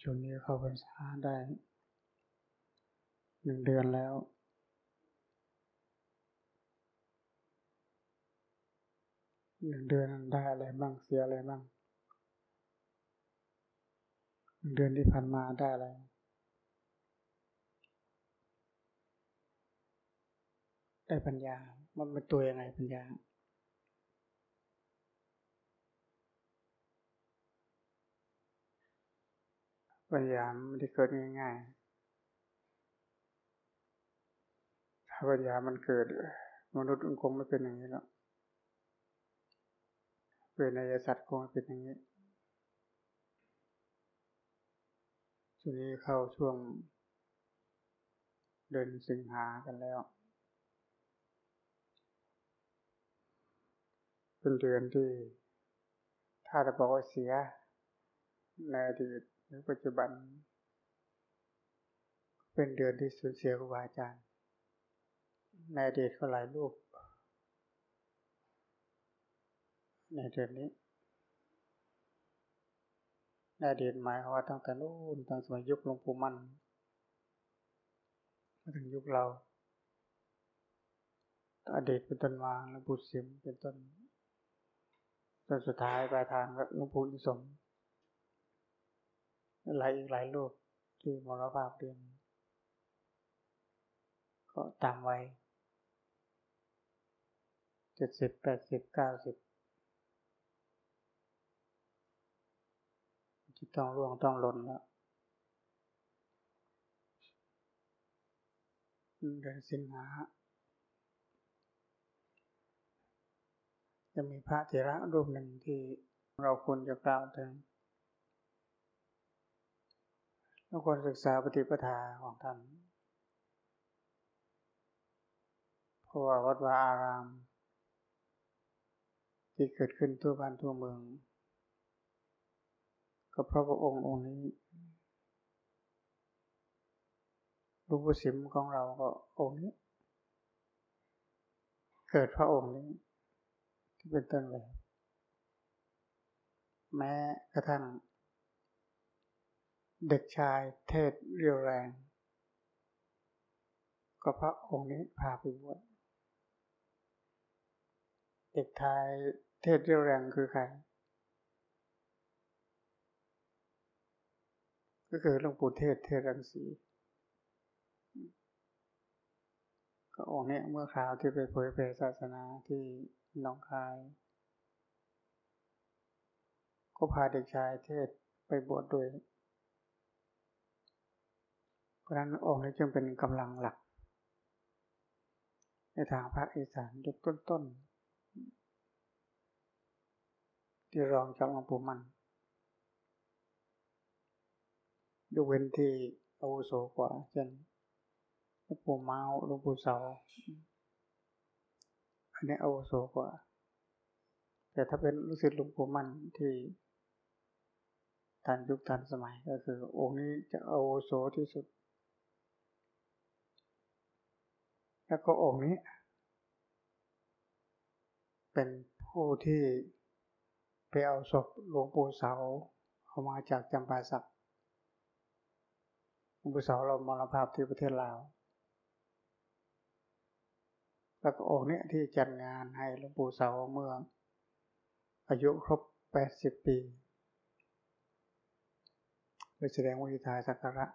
ช่วงนี้เข้าพรรษาได้หนึ่งเดือนแล้ว หนึ่งเดือนได้อะไรบ้างเสียอะไรบ้าง หนึ่งเดือนที่ผ่านมาได้อะไร ได้ปัญญา มันเป็นตัวยังไงปัญญา ปัญญาไม่ได้เกิดง่ายๆ ถ้าปัญญามันเกิด มนุษย์คงไม่เป็นอย่างนี้แล้วเวนยสัตว์คงเป็นอย่างนี้ช่วงนี้เข้าช่วง เดินสิงหากันแล้ว เป็นเดือนที่ ถ้าจะบอกว่าเสียในอดีต รือปัจจุบัน เป็นเดือนที่สูญเสียครูบาอาจารย์ ในอดีตก็หลายรูป ในเดือนนี้ในอดีตหมายว่าตั้งแต่นู้นตั้งสมัยยุคหลวงปู่มันมาถึงยุคเราอดีตเป็นต้นมาหลวงปู่สิมเป็นต้นจนสุดท้ายปลายทางก็หลวงปู่อินสม หลายอีกหลายรูปที่มรณภาพเรียนก็ตามไว้เจ็ดสิบแปดสิบเก้าสิบที่ต้องร่วงต้องหล่นแล้วเดือนสิงหาจะมีพระเถระรูปหนึ่งที่เราควรจะกล่าวถึง เราควรศึกษาปฏิปทาของท่านเพราะว่าวัดวาอาราม ที่เกิดขึ้นทั่วบ้านทั่วเมือง ก็เพราะพระองค์องค์นี้ลูกผู้สิมของเราก็องค์นี้ เกิดพระองค์นี้ ที่เป็นต้นเลยแม้กระทั่ง เด็กชายเทศเรียวแรง ก็พระองค์นี้พาไปบวชเด็กชายเทศเรียวแรงคือใครก็คือหลวงปู่เทศเทศรังสีก็องค์นี้เมื่อคราวที่ไปเผยแผ่ศาสนาที่น้องคาย ก็พาเด็กชายเทศไปบวชดด้วยะนั้นองค์นี้จึงเป็นกำลังหลัก ในทางภาคอีสานยุคต้นๆ ที่รองจากหลวงปู่มันยกเว้นที่อาวุโสกว่าเช่นหลวงปู่เมาหลวงปู่เสาอันนี้อาวุโสกว่า แต่ถ้าเป็นลูกศิษย์หลวงปู่มันที่ทันยุคทันสมัยก็คือ องค์นี้จะอาวุโสที่สุด แล้วก็องค์นี้ เป็นผู้ที่ไปเอาศพหลวงปู่เสาเอามาจากจำปาสักหลวงปู่เสาเรามรณภาพที่ประเทศลาว แล้วก็องค์นี้ที่จัดงานให้หลวงปู่เสาเมื่ออายุครบแปดสิบปีไปแสดงวิทาสักการะ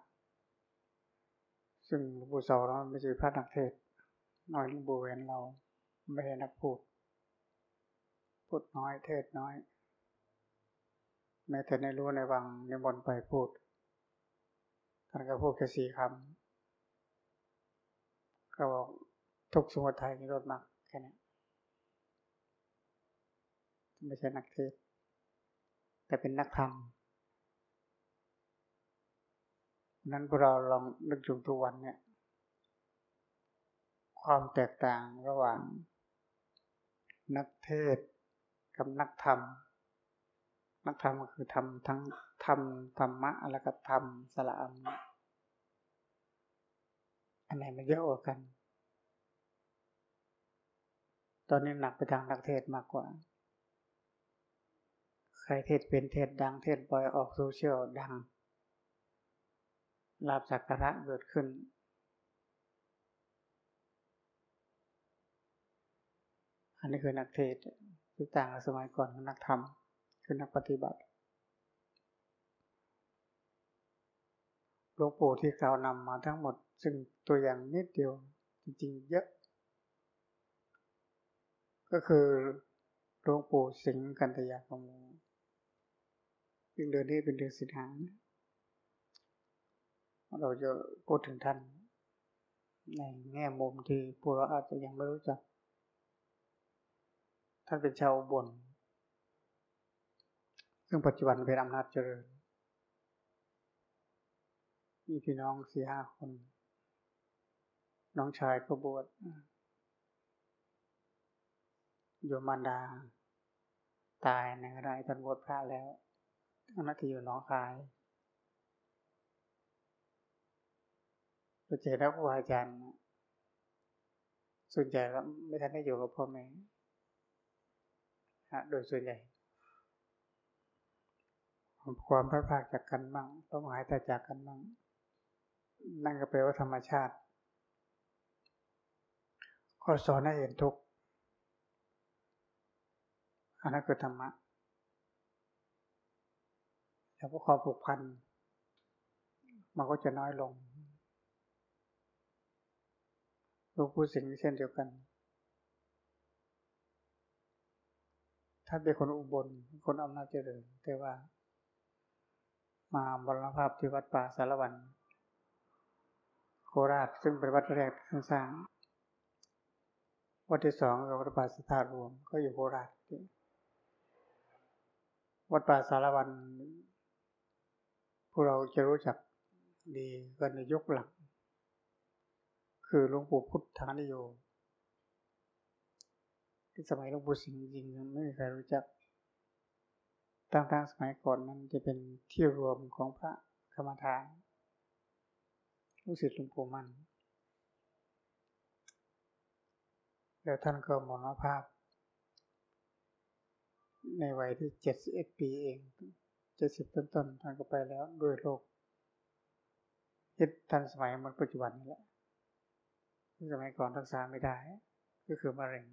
ซึ่งหลวงปู่เสาเราไม่ใช่พระนักเทศ น้อยลงบริเวณเราไม่ได้นักพูด พูดน้อยเทศน้อย แม้แต่ในรู้ในวังในบนไปพูดท่านก็พูดแค่สี่คำก็บอกทุกสมุทัยนิโรธมากแค่นี้ไม่ใช่นักเทศ แต่เป็นนักธรรมนั้นพวกเราลองนึกถึงทุกวันเนี่ย ความแตกต่างระหว่าง นักเทศกับนักธรรม นักธรรมก็คือทำทั้งธรรมธรรมะแล้วก็ธรรมสละอันอันไหนมันเยอะกว่ากัน ตอนนี้หนักไปทางนักเทศมากกว่า ใครเทศเป็นเทศดังเทศบ่อยออกโซเชียลดังลาบสักการะเกิดขึ้น อันนี้คือนักเทศที่ต่างกับสมัยก่อนคือนักธรรม คือนักปฏิบัติหลวงปู่ที่กล่าวนำมาทั้งหมด ซึ่งตัวอย่างนิดเดียวจริงๆเยอะ ก็คือหลวงปู่สิงห์กันตยากมูซึ่งเดือนนี้เป็นเดือนสิงหาเราจะพูดถึงท่านในแง่มุมที่พวกเราอาจจะยังไม่รู้จัก ท่านเป็นชาวบน ซึ่งปัจจุบันเป็นอำนาจเจริญ มีพี่น้องสี่ห้าคน น้องชายก็บวชโยมานดา ตายในขณะท่านบวชพระแล้วอันนั้นที่อยู่น้องคายเราเจอนักครูอาจารย์ส่วนใหญ่แล้วไม่ทันได้อยู่กับพ่อแม่ะโดยส่วนใหญ่ ความพลาดพลาดจากกันบ้างต้องหายแต่จากกันบ้างนั่นก็แปลว่าธรรมชาติข้อสอนให้เห็นทุกข์อันนั้นคือธรรมะแล้วพวกความผูกพันมันก็จะน้อยลงลูกผู้สิ่งเช่นเดียวกัน ถ้าเป็นคนอุบล คนอำนาจเจริญ แต่ว่า มาบรณภาพที่วัดป่าสารวัน โคราชซึ่งเป็นวัดแรกที่สร้าง วัดที่สองกับวัดป่าสถารวม ก็อยู่โคราชวัดป่าสารวันพวกเราจะรู้จักดีกันในยุคหลัง คือหลวงปู่พุทธานิโย ที่สมัยหลวงปู่สิงห์จริงไม่มีใครรู้จักตั้งๆสมัยก่อนนั้นจะเป็นที่รวมของพระกรรมฐานลูกศิษย์หลวงปู่มันแล้วท่านก็มรณภาพ ในวัยที่เจ็ดสิบเอ็ดปีเองเจ็ดสิบต้นๆท่านก็ไปแล้วด้วยโรคยึดทันสมัยมันปัจจุบันนี้แหละสมัยก่อนรักษาไม่ได้ ก็คือมะเร็ง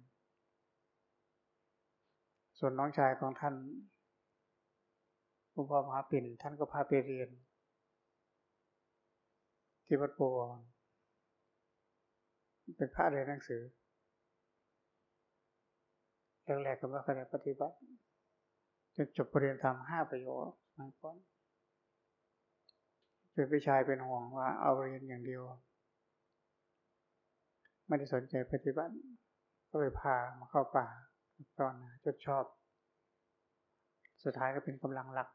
ส่วนน้องชายของท่านคุณพ่อมหาปิ่น ท่านก็พาไปเรียน ที่วัดโพวเป็นพระเรียนหนังสือแรกๆก็ไม่เคยได้ปฏิบัติจนจบปรริญญาธรรมห้าประโยคสมัยก่อนเป็นพี่ชายเป็นห่วงว่าเอาเรียนอย่างเดียว ไม่ได้สนใจปฏิบัติ ก็เลยพามาเข้าป่า ตอนนะจดชอบ สุดท้ายก็เป็นกำลังหลัก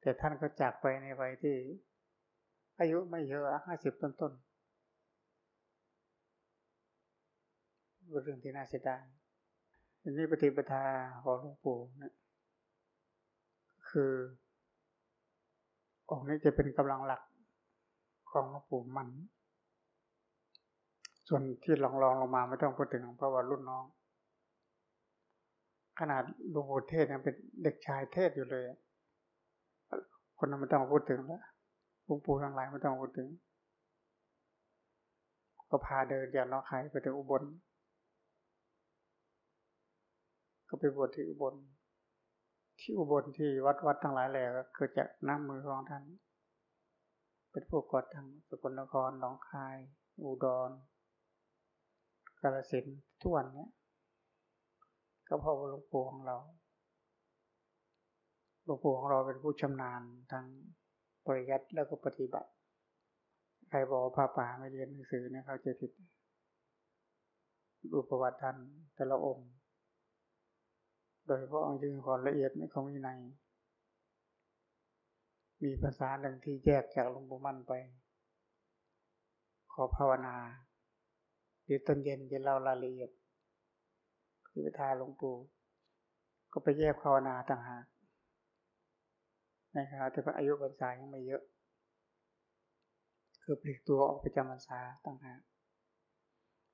แต่ท่านก็จากไปในวัยที่ อายุไม่เยอะห้าสิบต้นๆเป็นเรื่องที่น่าเสียดายอันนี้ปฏิปทาของหลวงปู่นะคือองค์นี้จะเป็นกำลังหลักของหลวงปู่มัน ส่วนที่ลองลองลงมาไม่ต้องพูดถึงเพราะว่ารุ่นน้อง ขนาดหลวงปู่เทศยังเป็นเด็กชายเทศอยู่เลย คนนั้นไม่ต้องพูดถึงแล้วหลวงปู่ทั้งหลายไม่ต้องพูดถึง ก็พาเดินจากน้องคายไปถึงอุบล ก็ไปบวชที่อุบล ที่อุบลที่วัดวัดทั้งหลายแหล่ก็เกิดจากน้ำมือของท่านเป็นผู้ก่อตั้งสกลนครหนองคาย อุดร กาลสินทุกวันเนี้ยก็เพราะหลวงปู่ของเราหลวงปู่ของเราเป็นผู้ชำนาญทั้งปริยัติแล้วก็ปฏิบัติ ใครบอกพระป่าไม่เรียนหนังสือเนี่ยเขาจะผิดดูประวัติท่านแต่ละองค์ โดยเฉพาะองค์ยืนความละเอียดในของวินัยมีภาษาหนึ่งที่แยกจากหลวงปู่มั่นไป ขอภาวนา เดี๋ยวตอนเย็นจะเล่ารายละเอียดพิธาหลวงปู่ก็ไปแยกภาวนาต่างหากในขณะที่อายุพรรษายังไม่เยอะ คือปลีกตัวออกไปจำพรรษาต่างหาก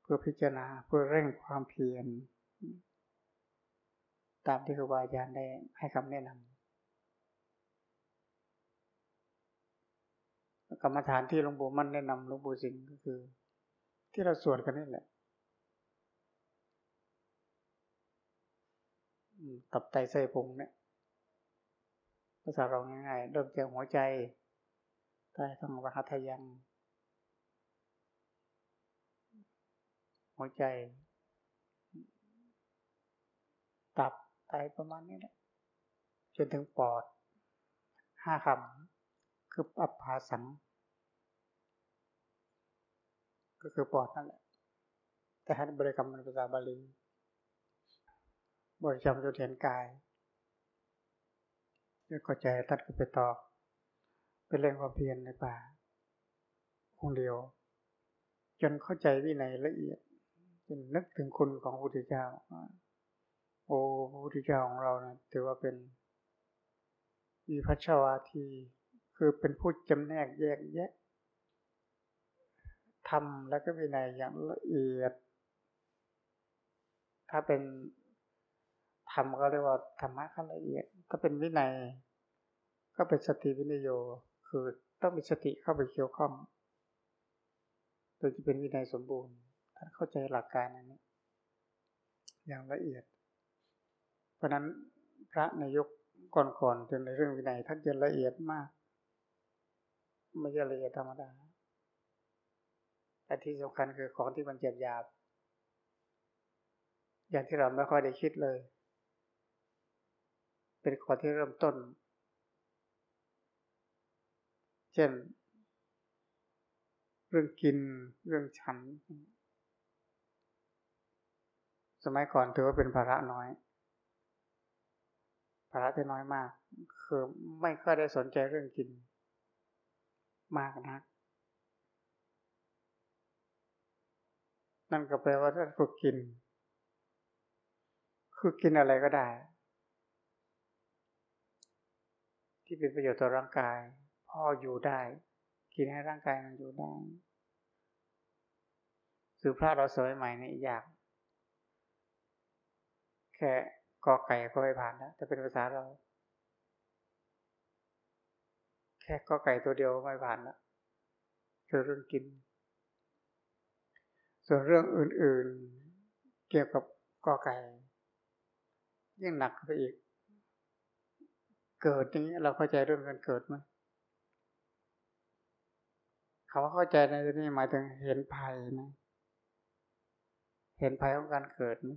เพื่อพิจารณาเพื่อเร่งความเพียรตามที่ครูบาอาจารย์ได้ให้คำแนะนกรรมฐานที่หลวงปู่มั่นแนะนำหลวงปู่สิงห์ก็คือ ที่เราสวดกันนี่แหละตับไตไส้พุงเนี่ยภาษาเราง่ายๆเริ่มจากหัวใจใต้ท้องรหัตยัง หัวใจ ตับไตประมาณนี้แหละจนถึงปอดห้าคำคืออัปภาสัง ก็คือปอดนั่นแหละ แต่ให้บริกรรมเป็นภาษาบาลี บริกรรมจนเห็นกายแล้วก็ใจตัดก็ไปต่อไปเรื่องความเพียรในป่าองเดียว จนเข้าใจวินัยละเอียดจนนึกถึงคุณของพระพุทธเจ้าโอ้พระพุทธเจ้าของเรานะถือว่าเป็นมีพัชวาที คือเป็นผู้จำแนกแยกแยะ ทำแล้วก็วินัยอย่างละเอียด ถ้าเป็นธรรมก็เรียกว่าธรรมะขั้นละเอียด ถ้าเป็นวินัย ก็เป็นสติวินโย คือต้องมีสติเข้าไปเกี่ยวข้องโดยจะเป็นวินัยสมบูรณ์ถ้าเข้าใจหลักการอันนี้ อย่างละเอียด เพราะนั้นพระในยุคก่อนๆจนในเรื่องวินัยท่านจะละเอียดมาก ไม่ใช่ละเอียดธรรมดา แต่ที่สำคัญคือของที่มันเจ็บยาบอย่างที่เราไม่ค่อยได้คิดเลย เป็นข้อที่เริ่มต้น เช่น เรื่องกินเรื่องฉัน สมัยก่อนถือว่าเป็นภาระน้อยภาระที่น้อยมาก คือไม่ค่อยได้สนใจเรื่องกิน มากนัก นั่นก็แปลว่าถ้าฝึกกิน คือกินอะไรก็ได้ ที่เป็นประโยชน์ต่อร่างกาย พ่ออยู่ได้ กินให้ร่างกายมันอยู่ได้สือพระเราสวยใหม่นี่อยาก แค่กอไก่ก็ไม่ผ่านแล้วแต่เป็นภาษาเรา แค่กอไก่ตัวเดียวไม่ผ่านแล้วคือเรื่องกิน ส่วนเรื่องอื่นๆ เกี่ยวกับกอไก่ยิ่งหนักไปอีก เกิดอย่างนี้เราเข้าใจเรื่องการเกิดไหมเขาเข้าใจในที่นี้หมายถึงเห็นภัยนะ เห็นภัยของการเกิดไหม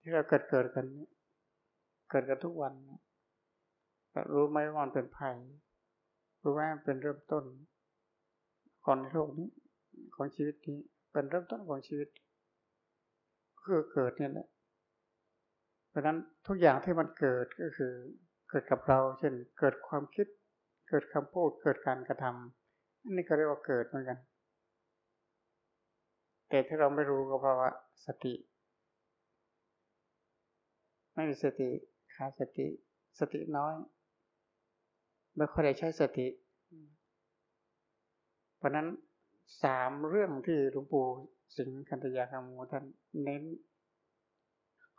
ที่เราเกิดเกิดกัน เกิดกันทุกวันแต่รู้ไหมว่ามันเป็นภัย รู้ไหมมันเป็นเริ่มต้น ของในโลกนี้ของชีวิตนี้เป็นเริ่มต้นของชีวิตคือเกิดเนี่ยแหละเพราะนั้นทุกอย่างที่มันเกิดก็คือเกิดกับเรา เช่นเกิดความคิด เกิดคำพูดเกิดการกระทำอันนี้ก็เรียกว่าเกิดเหมือนกัน แต่ที่เราไม่รู้ก็เพราะว่าสติ ไม่มีสติขาดสติ สติน้อยไม่ค่อยได้ใช้สติ เพราะนั้นสามเรื่องที่หลวงปู่สิงห์คันธยาคำมูท่านเน้น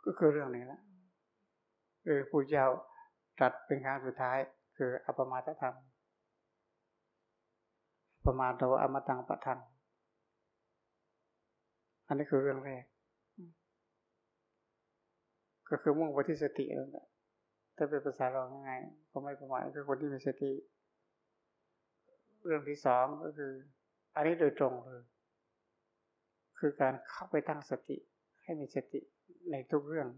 ก็คือเรื่องนี้ละคือผู้เจ้าตรัสเป็นครั้งสุดท้าย คืออปมาทธรรมประมาณโตอมตังปะทังอันนี้คือเรื่องแรก ก็คือมุ่งไปที่สตินั่นแหละถ้าเป็นภาษาเราง่ายก็ไม่ประมาทคือคนที่มีสติ เรื่องที่สองก็คือ อันนี้โดยตรงเลย คือการเข้าไปตั้งสติ ให้มีสติในทุกเรื่อง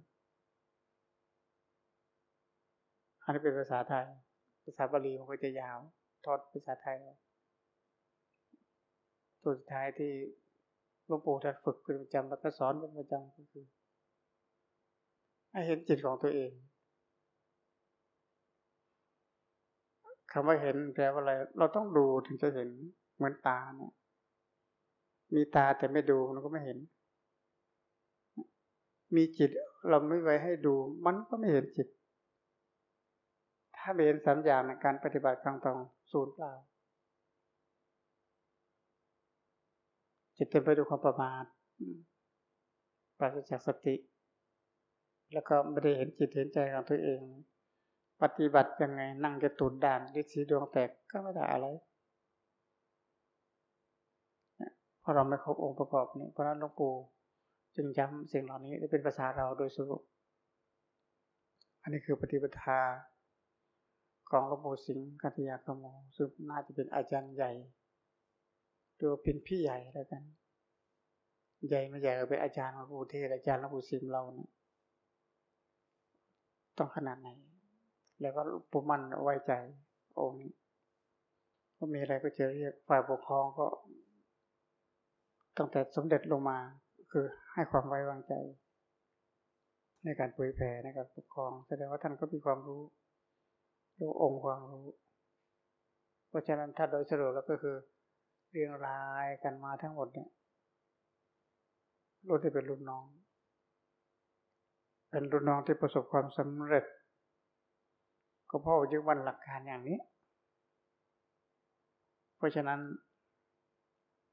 อันนี้เป็นภาษาไทย ภาษาบาลีมันก็จะยาวทอดภาษาไทย ตัวสุดท้ายที่หลวงปู่ท่านฝึกเป็นประจำแล้วก็สอนเป็นประจำก็คือให้เห็นจิตของตัวเอง คำว่าเห็นแปลว่าอะไร เราต้องดูถึงจะเห็นเหมือนตาเนี่ย มีตาแต่ไม่ดูมันก็ไม่เห็น มีจิตเราไม่ไว้ให้ดู มันก็ไม่เห็นจิต ถ้าเห็นสัญญาในการปฏิบัติกลางตรงศูนย์เปล่า จิตเต็มไปด้วยความประมาทปราศจากสติ แล้วก็ไม่ได้เห็นจิตเห็นใจของตัวเอง ปฏิบัติยังไงนั่งจะตุดด่านดิสีดวงแตกก็ไม่ได้อะไรเพราะเราไม่ครบองค์ประกอบนี้เพราะนั้นหลวงปู่จึงย้ำสิ่งเหล่านี้ได้เป็นภาษาเราโดยสรุป อันนี้คือปฏิปทาของหลวงปู่สิงห์กัตยากโมซึ่งน่าจะเป็นอาจารย์ใหญ่ ตัวเป็นพี่ใหญ่แล้วกัน ใหญ่ไม่ใหญ่ก็เป็นอาจารย์หลวงปู่เทศอาจารย์หลวงปู่สิมเราเนี่ยต้องขนาดไหน แล้วก็ปู่มันไว้ใจองค์นี้ก็มีอะไรก็จะเรียกฝ่ายปกครองก็ตั้งแต่สมเด็จลงมาคือให้ความไว้วางใจ ในการเผยแผ่ในการปกครอง แสดงว่าท่านก็มีความรู้รู้องค์ความรู้ เพราะฉะนั้นถ้าโดยสรุปแล้วก็คือเรียงรายกันมาทั้งหมดเนี่ยรุ่นที่เป็นรุ่นน้อง เป็นรุ่นน้องที่ประสบความสำเร็จ ก็เพราะยึดวันหลักการอย่างนี้ เพราะฉะนั้น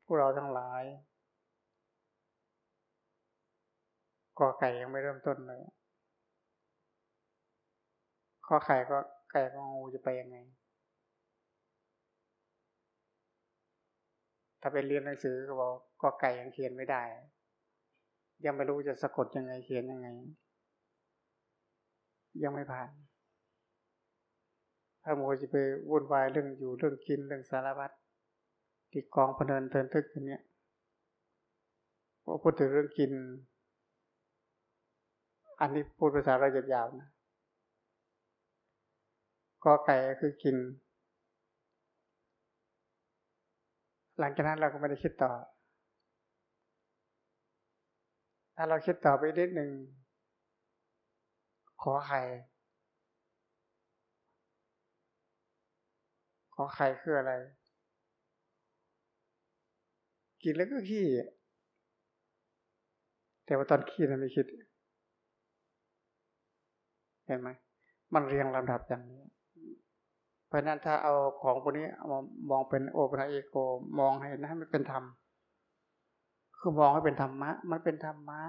พวกเราทั้งหลายกอไก่ยังไม่เริ่มต้นเลยข้อไข่ก็ไก่ก็งูจะไปยังไง ถ้าเป็นเรียนหนังสือก็บอกกอไก่ยังเขียนไม่ได้ ยังไม่รู้จะสะกดยังไงเขียนยังไง ยังไม่ผ่าน ถ้าโมจะไปวุ่นวายเรื่องอยู่เรื่องกินเรื่องสารพัดที่กองพเนินเทินทึกอย่างเนี้ยพอพูดถึงเรื่องกิน อันนี้พูดภาษาเราหยาบๆนะก็ไก่คือกิน หลังจากนั้นเราก็ไม่ได้คิดต่อ ถ้าเราคิดต่อไปนิดหนึ่งขอไข่ ขอไข่คืออะไร กินแล้วก็ขี้แต่ว่าตอนขี้เราไม่คิด เห็นไหมมันเรียงลำดับอย่างนี้ เพราะนั้นถ้าเอาของพวกนี้มามองเป็นโอปนาเอโก มองให้นะให้มันเป็นธรรม คือมองให้เป็นธรรมะ มันเป็นธรรมะ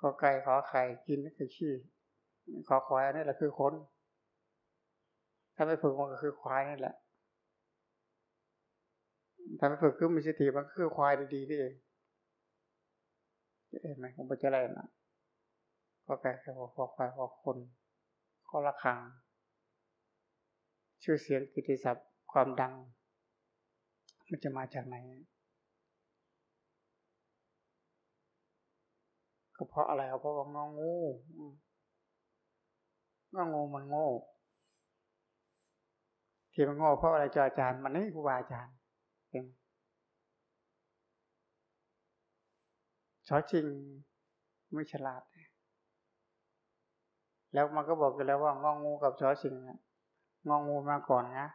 ก็ไก่ขอไข่กินนี่คือขี้ขอควายนี่แหละคือคน ถ้าไม่ฝึกมันก็คือควายนี่แหละถ้าไม่ฝึกคือมีสติมันคือควายดีๆนี่เองเห็นไหมผมจะอะไรนะก็แปลว่พอควายพอคนก็ระคัง ชื่อเสียงกิติศัพท์ความดัง มันจะมาจากไหนก็เพราะอะไรเพราะว่างองูงองูมันโง่ ที่มันโง่เพราะอะไรจอาจารย์ มันไม่ครูบาอาจารย์เองชอจริงไม่ฉลาด แล้วมันก็บอกกันแล้วว่างองูกับชอชิงงองูมาก่อนนะ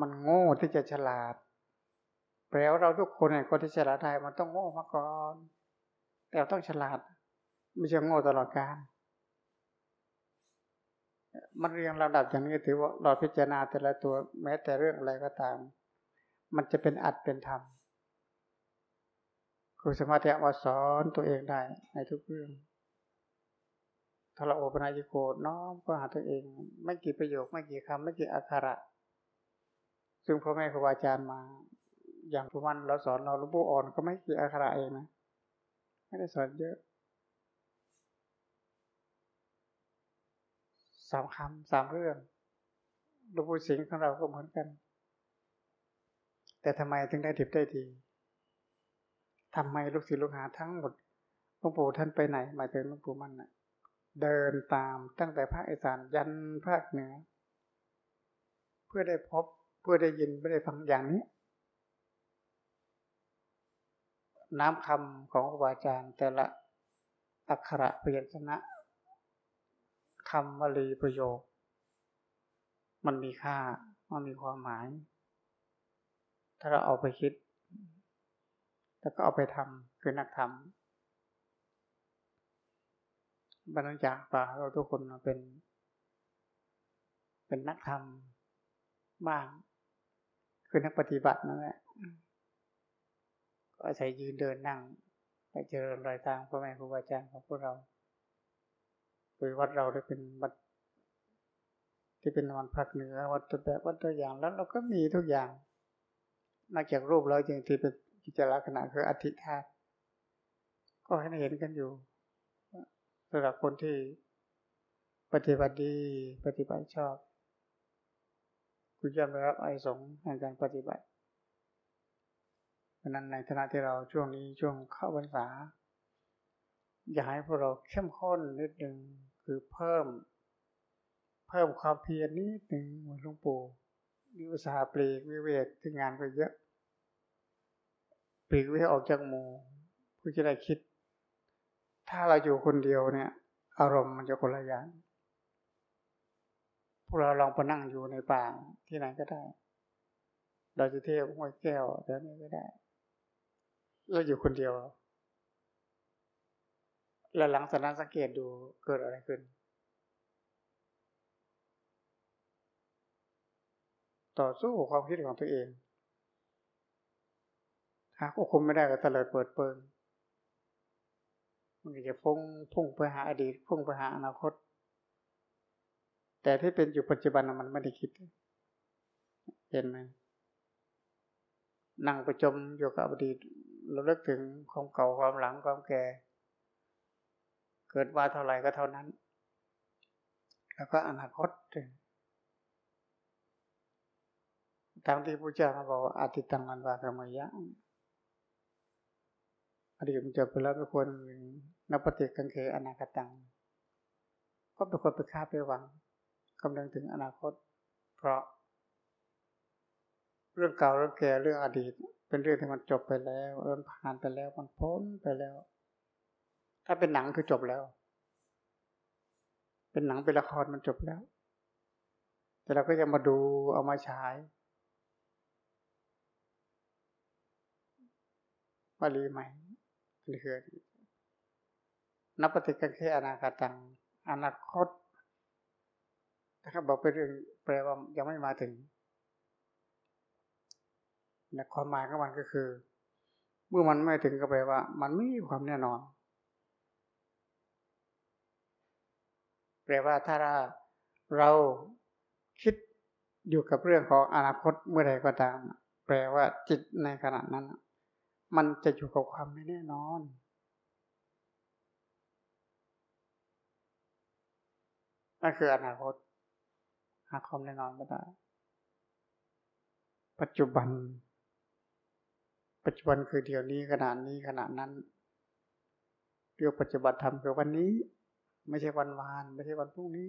มันโง่ที่จะฉลาดแปลว่าเราทุกคนเนี่ยคนที่ฉลาดได้มันต้องโง่มาก่อน แต่ต้องฉลาด ไม่ใช่โง่ตลอดกาล มันเรียงระดับอย่างนี้ถือว่าเราพิจารณาแต่ละตัวแม้แต่เรื่องอะไรก็ตาม มันจะเป็นอัดเป็นธรรมคือสมาธิมาสอนตัวเองได้ในทุกเรื่องถ้าเราโอปนายโกน้อมก็หาตัวเอง ไม่กี่ประโยค ไม่กี่คำไม่กี่อักขระ ซึ่งพ่อแม่ครูบาอาจารย์มา อย่างทุกวันเราสอนเราลูกปู่อ่อนก็ไม่กี่อักขระเองนะไม่ได้สอนเยอะ สามคำสามเรื่องลูกปู่สิงห์ของเราก็เหมือนกัน แต่ทำไมถึงได้ดิบได้ดีทำไมลูกศิษย์ลูกหาทั้งหมดหลวงปู่ท่านไปไหนหมายถึงหลวงปู่มันนะ่ะเดินตามตั้งแต่ภาคอีสานยันภาคเหนือ เพื่อได้พบเพื่อได้ยินเพื่อได้ฟังอย่างนี้ น้ำคำของครูบาอาจารย์แต่ละอักขระเปลี่ยนชนะ คำวลีประโยค มันมีค่า มันมีความหมาย ถ้าเราเอาไปคิด แล้วก็เอาไปทำคือนักธรรมบรรจากป่าเราทุกคนเป็น เป็นนักธรรมบ้าง คือนักปฏิบัตินั่นแหละก็อาศัยยืนเดินนั่งไปเจริญรอยทางพ่อแม่ครูบาอาจารย์ของพวกเรา โดยวัดเราได้เป็นวัดที่เป็นวันพักเหนือวัดตัวแบบวัดตัวอย่างแล้วเราก็มีทุกอย่างนอกจากรูปเราจริงที่เป็นกิจลักษณะคืออธิธาตก็ให้เห็นกันอยู่สำหรับคนที่ปฏิบัติดีปฏิบัติชอบ คุณจะได้รับไอสงในการปฏิบัติเพราะนั้นในฐานะที่เราช่วงนี้ช่วงเข้าพรรษา อยากให้พวกเราเข้มข้นนิดหนึ่งคือเพิ่ม เพิ่มความเพียรนิดหนึ่งเหมือนหลวงปู่นิวสาปลีกวิเวกที่งานก็เยอะปลีกวิเวกออกจากหมู่เพื่อจะได้คิด ถ้าเราอยู่คนเดียวเนี่ย อารมณ์มันจะคนละอย่างพวกเราลองไปนั่งอยู่ในป่าที่ไหนก็ได้ เราจะเที่ยวห้วยแก้วแถวนี้ก็ได้ เราอยู่คนเดียว แล้วหลังจากนั้นสังเกตดูเกิดอะไรขึ้น ต่อสู้ความคิดของตัวเองหาควบคุมไม่ได้ก็เตลิดเปิดเปิงมันจะพุ่งพุ่งไปหาอดีตพุ่งไปหาอนาคต แต่ที่เป็นอยู่ปัจจุบันมันไม่ได้คิด เห็นไหมนั่งประจมอยู่กับอดีตเราเลิกถึงความเก่าความหลังความแก่ เกิดว่าเท่าไหร่ก็เท่านั้น แล้วก็อนาคตตามที่พระเจ้าบอกว่าอาทิตังนันวากรรมยะอดีตมันจะไปแล้วเป็นคนนับปฏิกังเคอนาคตัง ก็เป็นคนไปคาดไปหวังกำลังถึงอนาคต เพราะ เรื่องเก่าเรื่องแก่เรื่องอดีต เป็นเรื่องที่มันจบไปแล้วเรื่องผ่านไปแล้วมันพ้นไปแล้ว ถ้าเป็นหนังคือจบแล้ว เป็นหนังเป็นละครมันจบแล้ว แต่เราก็จะมาดูเอามาฉายบาลีใหม่เรือนับปฏิกันแค่อนาคตังอนาคตนะครับบอกเป็นเรื่องแปลว่ายังไม่มาถึงนความหมายของมันก็คือ เมื่อมันไม่ถึงก็แปลว่า มันไม่มีความแน่นอน แปลว่าถ้าเราคิดอยู่กับเรื่องของอนาคตเมื่อใดก็ตาม แปลว่าจิตในขณะนั้น มันจะอยู่กับความไม่แน่นอน นั่นคืออนาคต หาความแน่นอนไม่ได้ ปัจจุบัน ปัจจุบันคือเดี๋ยวนี้ขนาดนี้ขนาดนั้นเรียกปัจจุบันทำคือวันนี้ ไม่ใช่วันวาน ไม่ใช่วันพรุ่งนี้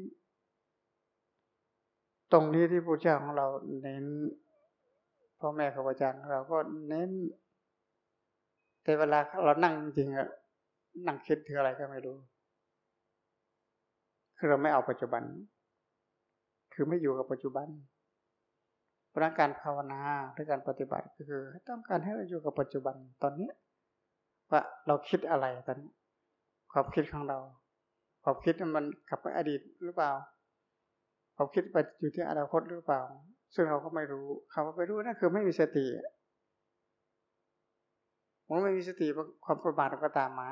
ตรงนี้ที่พระเจ้าของเราเน้นพ่อแม่ครูอาจารย์เราก็เน้น แต่เวลาเรานั่งจริงๆอะนั่งคิดถึงอะไรก็ไม่รู้คือเราไม่เอาปัจจุบัน คือไม่อยู่กับปัจจุบันเพราะการภาวนาหรือการปฏิบัติก็คือ ต้องการให้เราอยู่กับปัจจุบันตอนนี้ ว่าเราคิดอะไรตอนนี้ความคิดของเรา ความคิดมันกลับไปอดีตหรือเปล่าความคิดไปอยู่ที่อนาคตหรือเปล่า ซึ่งเราก็ไม่รู้คำว่าไปรู้นั่นคือไม่มีสติมันไม่มีสติความประมาทก็ตามมา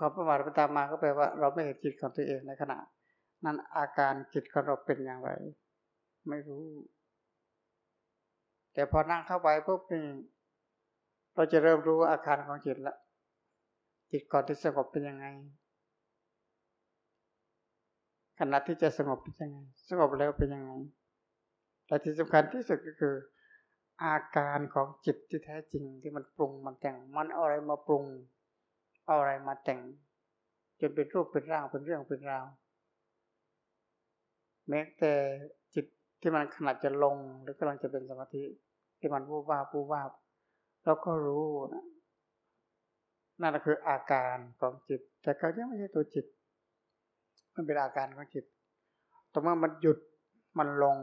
ความประมาทก็ตามมาก็แปลว่า เราไม่เห็นจิตของตัวเองในขณะ นั้นอาการจิตของเราเป็นอย่างไร ไม่รู้ แต่พอนั่งเข้าไปปุ๊บนี่เราจะเริ่มรู้อาการของจิตละ จิตก่อนที่สงบเป็นยังไงขณะที่จะสงบเป็นยังไง สงบแล้วเป็นยังไงแต่ที่สำคัญที่สุดก็คือ อาการของจิตที่แท้จริงที่มันปรุงมันแต่งมันเอาอะไรมาปรุงเอาอะไรมาแต่ง จนเป็นรูปเป็นร่างเป็นเรื่องเป็นราวแม้แต่จิตที่มันขนาดจะลงหรือกำลังจะเป็นสมาธิที่มันวูบวาบวูบวาบเราก็รู้นะ นั่นคืออาการของจิต แต่เขายังไม่ใช่ตัวจิต มันเป็นอาการของจิตต่อเมื่อมันหยุดมันลง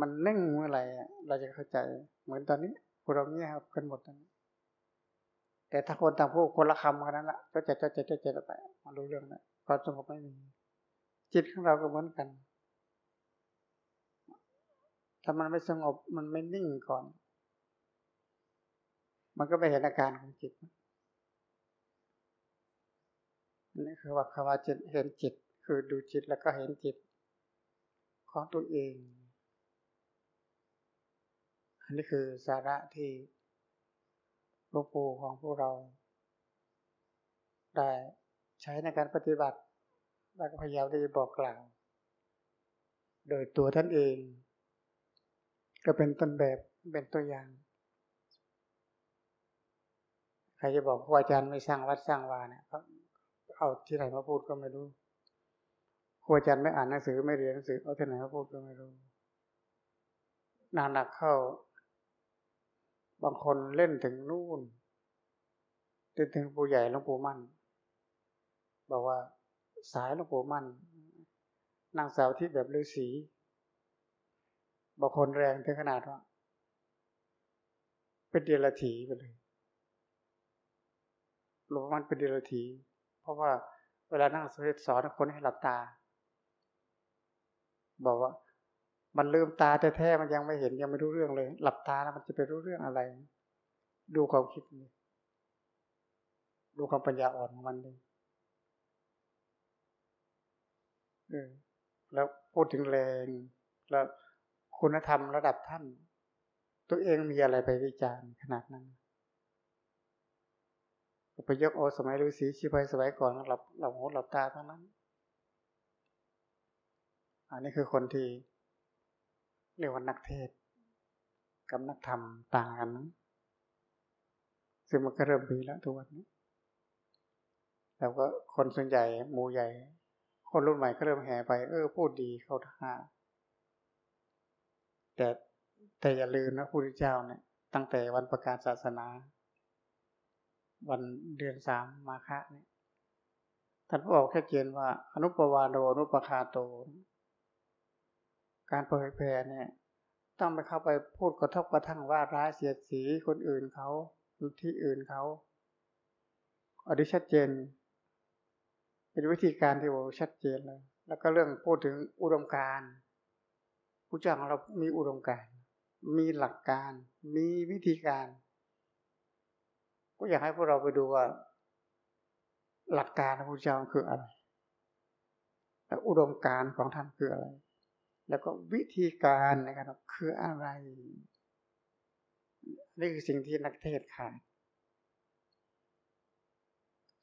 มันนิ่งเมื่อไหร่เราจะเข้าใจ เหมือนตอนนี้พวกเราเงียบกันหมดตอนนี้ แต่ถ้าคนต่างพูดคนละคำกันนั้นละก็จะจะจะจะจะไปมารู้เรื่องนะความสงบไม่มี จิตของเราก็เหมือนกันถ้ามันไม่สงบมันไม่นิ่งก่อน มันก็ไม่เห็นอาการของจิตนี่คือว่าคำว่าจิตเห็นจิต คือดูจิตแล้วก็เห็นจิต ของตัวเอง อันนี้คือสาระที่หลวงปู่ของพวกเรา ได้ใช้ในการปฏิบัติ แล้วก็พยายามที่จะบอกกล่าว โดยตัวท่านเอง ก็เป็นต้นแบบเป็นตัวอย่าง ใครจะบอกครูอาจารย์ไม่สร้างวัดสร้างวาเนี่ยเอาที่ไหนมาพูดก็ไม่รู้ครูอาจารย์ไม่อ่านหนังสือไม่เรียนหนังสือเอาที่ไหนมาพูดก็ไม่รู้นานหนักเข้า บางคนเล่นถึงนู่นเล่นถึงปู่ใหญ่หลวงปู่มั่น บอกว่าสายหลวงปู่มั่นนางสาวที่แบบฤาษีบางคนแรงถึงขนาดว่าเป็นเดรัจฉีไปเลย หลวงปู่มั่นเป็นเดรัจฉีเพราะว่าเวลานั่งสอนคนให้หลับตา บอกว่า มันลืมตาแท้ๆมันยังไม่เห็นยังไม่รู้เรื่องเลย หลับตาแล้วมันจะไปรู้เรื่องอะไร ดูความคิดนี่ดูความปัญญาอ่อนของมันเลยเออแล้วพูดถึงแรง แล้วคุณธรรมระดับท่าน ตัวเองมีอะไรไปวิจารณ์ขนาดนั้น ไปยกโอสมัยฤาษีชีพายสมัยก่อนหลับหลับหูหลับตาทั้งนั้น อันนี้คือคนที่เรียกว่านักเทศกับนักธรรมต่างกันนะซึ่งมันก็เริ่มมีแล้วทุกวันนี้แล้วก็คนส่วนใหญ่หมู่ใหญ่ คนรุ่นใหม่ก็เริ่มแห่ไป เออพูดดีเข้าท่าแต่แต่อย่าลืมนะพระพุทธเจ้าเนี่ย ตั้งแต่วันประกาศศาสนา วันเดือนสามมาฆะเนี่ยท่านบอกแค่เขียนว่า อนุปวาโนอนุปคาโต การเผยแผ่เนี่ย ต้องไปเข้าไปพูดกระทบกระทั่งว่าร้ายเสียดสีคนอื่นเขาหรือที่อื่นเขาอันนี้ชัดเจน เป็นวิธีการที่บอกชัดเจนเลย แล้วก็เรื่องพูดถึงอุดมการผู้จ้างเรามีอุดมการมีหลักการ มีวิธีการ ก็อยากให้พวกเราไปดูว่า หลักการของพระเจ้าคืออะไร และอุดมการของท่านคืออะไร แล้วก็วิธีการนะครับคืออะไร นี่คือสิ่งที่นักเทศขาด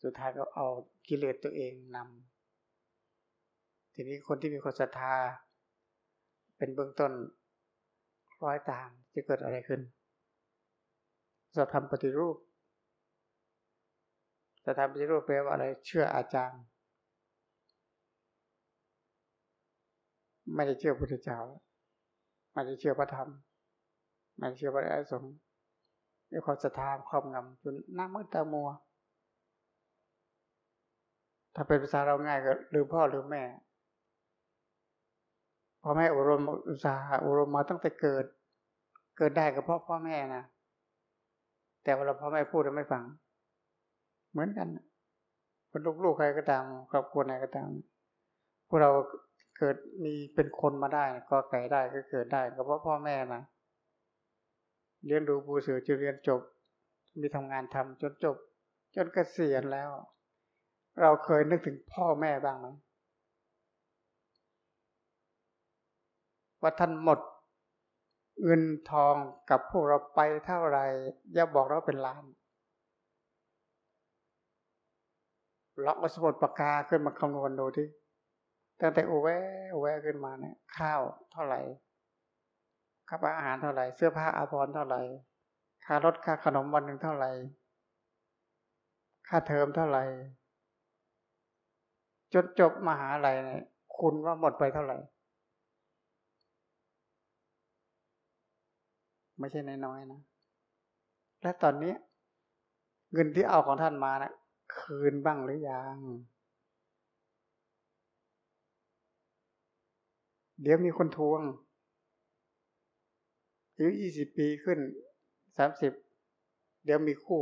สุดท้ายก็เอากิเลสตัวเองนำทีนี้คนที่มีคนศรัทธา เป็นเบื้องต้นคล้อยตามจะเกิดอะไรขึ้นจะทำปฏิรูป แต่ทำปฏิรูปแปลว่าอะไร เชื่ออาจารย์ ไม่ได้เชื่อพุทธเจ้าไม่ได้เชื่อพระธรรมไม่ได้เชื่อพระอริยสงฆ์ด้วยความศรัทธาครอบงำจนหน้ามืดตามัว ถ้าเป็นภาษาเราง่ายก็หรือพ่อหรือแม่พ่อแม่อบรมอุตสาหะอบรมมาตั้งแต่เกิด เกิดได้ก็เพราะพ่อแม่นะแต่เวลาพ่อแม่พูดเราไม่ฟัง เหมือนกันคนลูกๆใครก็ตามครอบครัวไหนก็ตาม พวกเราเกิดมีเป็นคนมาได้ ก็ไก่ได้ก็เกิดได้ก็เพราะพ่อแม่นะเรียนดูปูเสือจะเรียนจบ มีทำงานทำจนจบ จนเกษียณแล้ว เราเคยนึกถึงพ่อแม่บ้างไหมว่าท่านหมดเงินทองกับพวกเราไปเท่าไหร่อย่าบอกเราเป็นล้าน ล็อกสมุดปากกาขึ้นมาคำนวณดูที่ตั้งแต่โอแวโอแวขึ้นมาเนี่ย ข้าวเท่าไหร่ค่าอาหารเท่าไหร่ เสื้อผ้าอาภรณ์เท่าไหร่ ค่ารถค่าขนมวันหนึ่งเท่าไหร่ ค่าเทอมเท่าไหร่ จนจบมหาลัยเนี่ย คุณว่าหมดไปเท่าไหร่ ไม่ใช่น้อยๆนะ และตอนนี้เงินที่เอาของท่านมานะ คืนบ้างหรือยัง เดี๋ยวมีคนทวงอายุยี่สิบปีขึ้นสามสิบเดี๋ยวมีคู่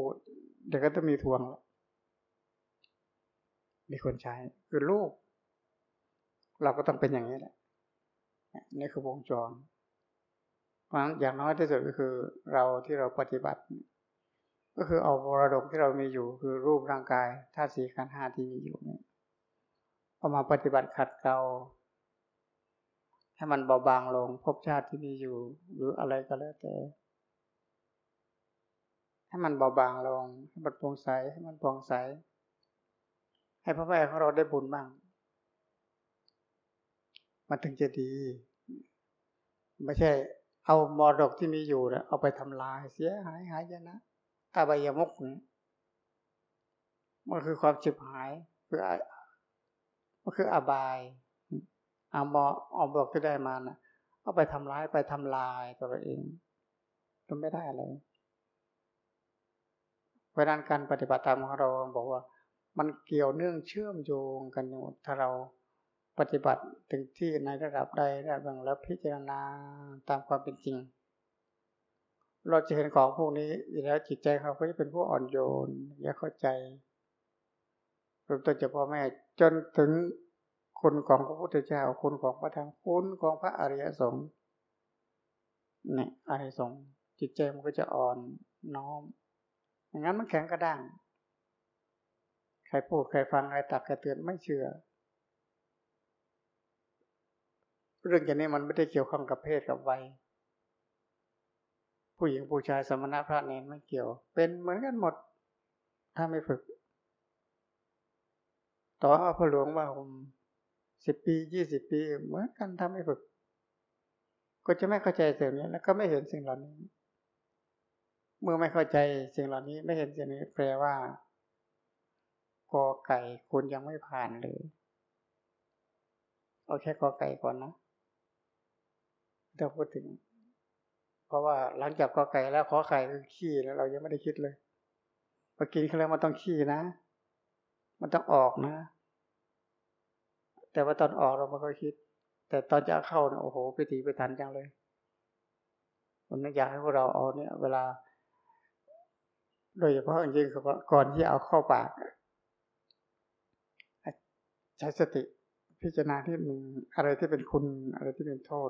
เดี๋ยวก็ต้องมีทวงแล้วมีคนใช้คือลูก เราก็ต้องเป็นอย่างนี้แหละนี่คือวงจรเพราะฉะนั้นอย่างน้อยที่สุดก็คือเราที่เราปฏิบัติ ก็คือเอามรดกที่เรามีอยู่คือรูปร่างกายธาตุสี่ขันธ์ห้าที่มีอยู่เนี่ยเอามาปฏิบัติขัดเกลาให้มันเบาบางลงภพชาติที่มีอยู่ หรืออะไรก็แล้วแต่ ให้มันเบาบางลง ให้มันโปร่งใสให้มันโปร่งใส ให้พระแม่ของเราได้บุญบ้าง มันถึงจะดี ไม่ใช่ เอามรดกที่มีอยู่นะเอาไปทำลายเสียหายหายยนะ อบายมุกนี่มันคือความจิบหายคือมันคืออบายเอามอเอาบอกที่ได้มานะเอาไปทำร้ายไปทำลายตัวเองก็ไม่ได้อะไรเพราะนั้นการปฏิบัติธรรมของเราบอกว่า มันเกี่ยวเนื่องเชื่อมโยงกันอยู่ถ้าเราปฏิบัติถึงที่ในระดับใดระดับหนึ่งแล้วพิจารณาตามความเป็นจริง เราจะเห็นของพวกนี้แล้วจิตใจเขาก็จะเป็นผู้อ่อนโยนและเข้าใจเริ่มต้นจากพ่อแม่จนถึงคุณของพระพุทธเจ้าคุณของพระธรรมคุณของพระอริยสงฆ์เนี่ยอริยสงฆ์จิตใจมันก็จะอ่อนน้อมอย่างนั้นมันแข็งกระด้างใครพูดใครฟังใครตักใครเตือนไม่เชื่อ เรื่องอย่างนี้มันไม่ได้เกี่ยวข้องกับเพศกับวัย ผู้หญิงผู้ชายสมณะพระเนรไม่เกี่ยว เป็นเหมือนกันหมด ถ้าไม่ฝึก ต่อเอาพระหลวงว่าผมสิบปียี่สิบปี เหมือนกันถ้าไม่ฝึก ก็จะไม่เข้าใจสิ่งนี้แล้วก็ไม่เห็นสิ่งเหล่านี้ เมื่อไม่เข้าใจสิ่งเหล่านี้ ไม่เห็นสิ่งนี้แปลว่ากอไก่คุณยังไม่ผ่านเลยเอาแค่กอไก่ก่อนนะถ้าพูดถึง ราะว่าหลังจากกอไก่แล้วขอไข่คือขี้แล้วเรายังไม่ได้คิดเลยพอกินเขาแล้วมันต้องขี้นะ มันต้องออกนะ แต่ว่าตอนออกเราไม่ค่อยคิด แต่ตอนจะเข้าเนี่ยโอ้โหไปถีไปทันจังเลยผมนึกอยากให้พวกเราเอาเนี่ย เวลา โดยเฉพาะจริงๆก่อนที่เอาเข้าปากใช้สติพิจารณาที่มึงอะไรที่เป็นคุณอะไรที่เป็นโทษ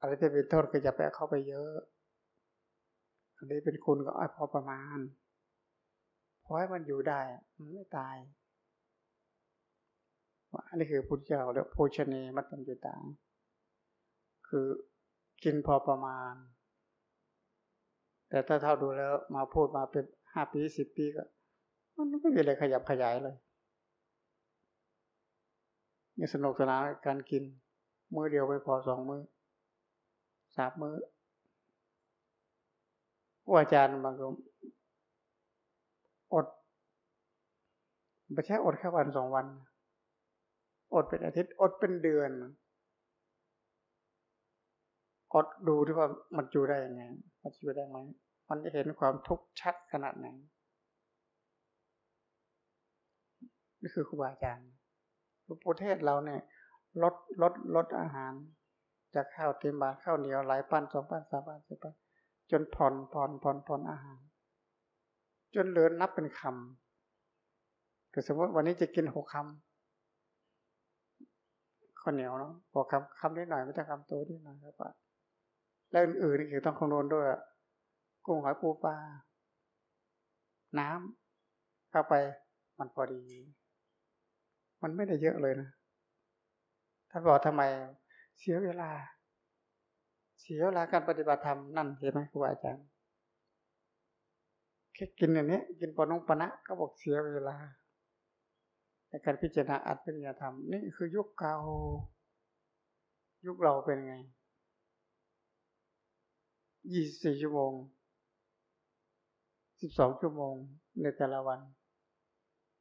อะไรที่เป็นโทษก็จะไปเข้าไปเยอะ อันนี้เป็นคุณก็พอประมาณพอให้มันอยู่ได้มันไม่ตายอันนี้คือพุทธเจ้าแล้วโภชเนมัตตัญญตาคือกินพอประมาณ แต่ถ้าเท่าดูแล้วมาพูดมาเป็นห้าปีสิบปีก็ มันไม่มีอะไรขยับขยายเลยนี่สนุกสนานการกิน มื้อเดียวไปพอสองมื้อ สามมื้อว่าอาจารย์บางคนอดไม่ใช่อดแค่วันสองวัน อดเป็นอาทิตย์ อดเป็นเดือน อดดูที่ว่ามันอยู่ได้ยังไง มันอยู่ได้ไหม มันจะเห็นความทุกข์ชัดขนาดไหน นี่คือครูบาอาจารย์ประเทศเราเนี่ย ลดลดลดอาหาร จากข้าวเต็มบาทข้าวเหนียวหลายปันสองปันสามปันสี่ปันจนผ่อนผ่อนผ่อนผ่อนอาหาร จนเหลือนับเป็นคำคือสมมติวันนี้จะกินหกคำข้าวเหนียวเนาะพอคำคำนิดหน่อยไม่ต้องคำโตนิดหน่อยครับว่าแล้วอื่นๆนี่คือต้องคำนวณด้วยกุ้งหอยปูปลาน้ำเข้าไปมันพอดี มันไม่ได้เยอะเลยนะท่านบอกทำไม เสียเวลา เสียเวลาการปฏิบัติธรรมนั่นเห็นไหมครูอาจารย์แค่กินอย่างนี้ กินปนงปนะก็บอกเสียเวลาในการพิจารณาอัตติยธรรม นี่คือยุคเก่ายุคเราเป็นไงยี่สิบสี่ชั่วโมงสิบสองชั่วโมงในแต่ละวัน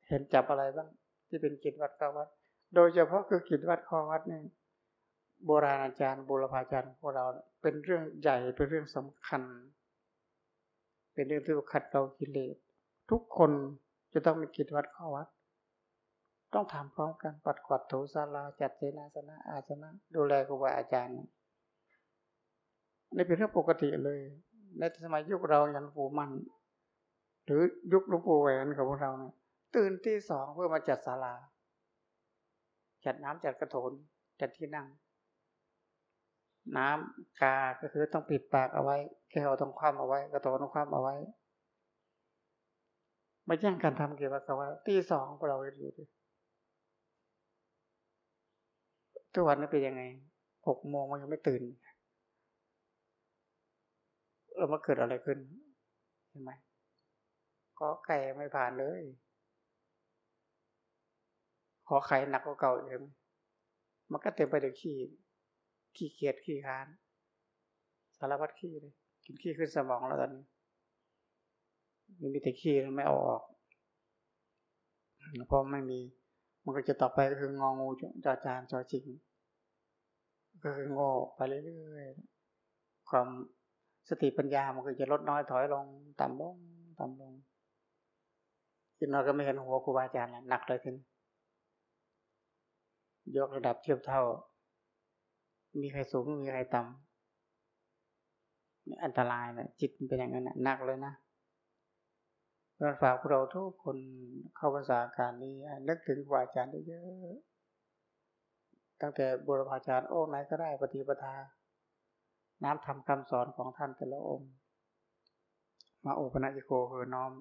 เห็นจับอะไรบ้าง ที่เป็นกิจวัตรข้อวัด โดยเฉพาะคือกิจวัตรข้อวัดนี่ โบราณอาจารย์บุรพาจารย์พวกเราเป็นเรื่องใหญ่เป็นเรื่องสำคัญ เป็นเรื่องที่ขัดเกลากิเลสทุกคนจะต้องมีกิจวัตรข้อวัด ต้องทำพร้อมกันปัดกวาดถูสาราจัดเจนาสนะอาสนะ ดูแลครูบาอาจารย์นี่เป็นเรื่องปกติเลย ในสมัยยุคเราอย่างปูมันหรือยุคหลวงปู่แหวนของพวกเราเนี่ยตื่นที่สองเพื่อมาจัดศาลา จัดน้ำจัดกระโถนจัดที่นั่ง น้ำกา ก็คือต้องปิดปากเอาไว้ แก้วต้องคว่ำเอาไว้ กระโถนต้องคว่ำเอาไว้มาแย่งกันทำเกี่ยวกับว่าตีสองเราอยู่ดิทุกวันนี้เป็นยังไงหกโมงมันยังไม่ตื่นเรามาเกิดอะไรขึ้นเห็นไหมก็ไก่ไม่ผ่านเลย ขอไข่หนักกว่าเก่าเอีกไหมมันก็เต็มไปด้วยขี้ ขี้เกียจขี้ค้าน สารพัดขี้เลยกินขี้ขึ้นสมองแล้วตอนนี้มันมีแต่ขี้แล้วไม่ออกเพราะไม่มี มันก็จะต่อไปก็คืององูจอจานจอจริง ก็คือโง่ไปเรื่อยๆความสติปัญญามันก็จะลดน้อยถอยลงต่ำลงต่ำลงอีกน้อยก็ไม่เห็นหัวครูบาอาจารย์หนักเลยทีนยกระดับเทียบเท่า มีใครสูงมีใครต่ำอันตรายนะจิตเป็นอย่างนั้นหนักเลยนะเราฝากพวกเราทุกคนเข้าภาษาการนี้นึกถึงครูอาจารย์เยอะตั้งแต่บุรพาจารย์โอ้ไหนก็ได้ปฏิปทา น้ำทำคำสอนของท่านแต่ละองค์ มาโอปนัญโกคือน้อม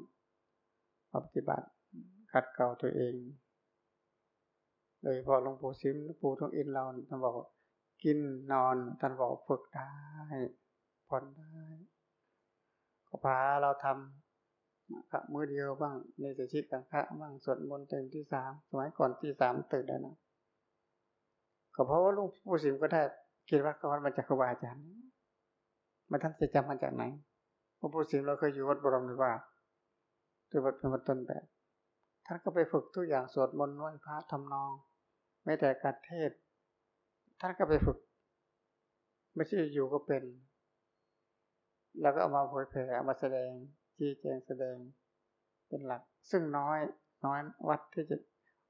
ปฏิบัติขัดเกลาตัวเอง โดยพอหลวงปู่ซิมหลวงปู่ทองอินเราท่านบอก กินนอนท่านบอกฝึกได้ผ่อนได้ก็พาเราทำกับมือเดียวบ้างในสชิกังคะบ้างสวดมนต์ตื่นที่สามสมัยก่อนที่สามตื่นแล้วนะก็เพราะว่าลูกผู้สิมก็ได้คิดว่าเขามาจากครูบาอาจารย์มาท่านจะจำมาจากไหนพระผู้สิมเราเคยอยู่วัดบรมหรือว่าตัววัดเป็นวัดต้นแบบท่านก็ไปฝึกทุกอย่างสวดมนต์ไหว้พระทำนอง ไม่แต่การเทศ ท่านก็ไปฝึก ไม่ใช่อยู่ก็เป็น แล้วก็เอามาเผยแผ่เอามาแสดงชี้แจงแสดงเป็นหลัก ซึ่งน้อยน้อยวัดที่จะ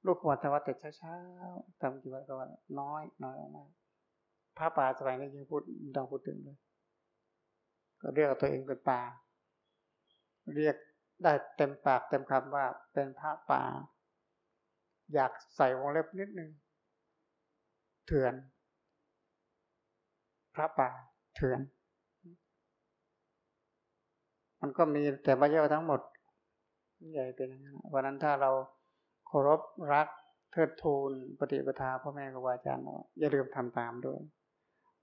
ลูกควรทำวัดแต่เช้าๆทำกี่วันก็วันน้อยน้อยมากพระป่าสมัยนี้ยังพูดดังพูดถึงเลย ก็เรียกตัวเองเป็นป่า เรียกได้เต็มปากเต็มคำว่าเป็นพระป่า อยากใส่วงเล็บนิดนึง เถื่อน พระป่าเถื่อน มันก็มีแต่ไม่ใช่ทั้งหมด ใหญ่เป็นอย่างนั้นวันนั้นถ้าเราเคารพรักเทิดทูนปฏิปทาพ่อแม่ครูบาอาจารย์อย่าลืมทำตามด้วย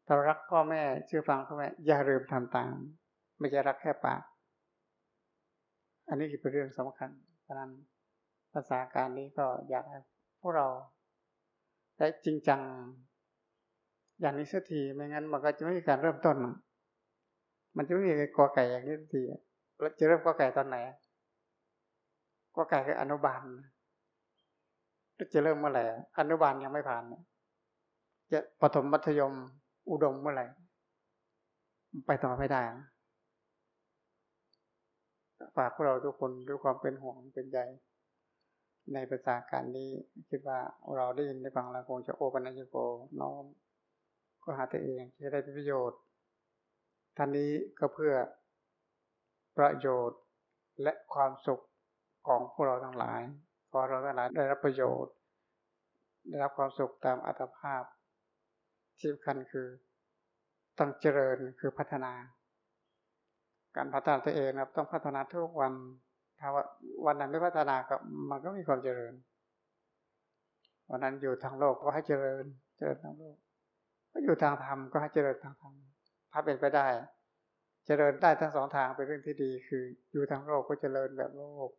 ถ้ารักพ่อแม่เชื่อฟังพ่อแม่อย่าลืมทำตาม ไม่ใช่รักแค่ปาก อันนี้คือเป็นเรื่องสำคัญเพราะนั้นภาษาการนี้ก็อยากให้พวกเราได้จริงจัง อย่างนี้สักทีไม่งั้นมันก็จะไม่มีการเริ่มต้นมันจะไม่มีกอไก่อย่างนี้สักทีแล้วจะเริ่มกอไก่ตอนไหนกอไก่คืออนุบาลจะเริ่มเมื่อไหร่อนุบาลยังไม่ผ่าน จะปฐมมัธยมอุดมเมื่อไหร่ไปต่อไม่ได้ฝากพวกเราทุกคนด้วยความเป็นห่วงเป็นใยในภาษาการนี้คิดว่าเราได้ยินได้ฟังแล้วคงจะโอปัญญโกน้อม ก็หาตัวเองจะได้ประโยชน์ท่านนี้ก็เพื่อประโยชน์และความสุขของพวกเราทั้งหลายขอเราทั้งหลายได้รับประโยชน์ ได้รับความสุขตามอัตภาพที่สำคัญคือต้องเจริญคือพัฒนา การพัฒนาตัวเองนะครับต้องพัฒนาทุกวันถ้าว่าวันนั้นไม่พัฒนาก็มันก็มีความเจริญวันนั้นอยู่ทางโลกก็ให้เจริญ เจริญทางโลก ก็อยู่ทางธรรมก็ให้เจริญทางธรรมถ้าเป็นไปได้ เจริญได้ทั้งสองทางเป็นเรื่องที่ดี คืออยู่ทางโลกก็เจริญแบบโลก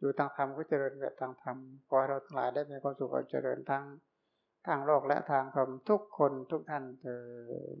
อยู่ทางธรรมก็เจริญแบบทางธรรมขอให้เราทั้งหลายได้มีความสุขเจริญทั้งทางโลกและทางธรรมทุกคนทุกท่านเถิด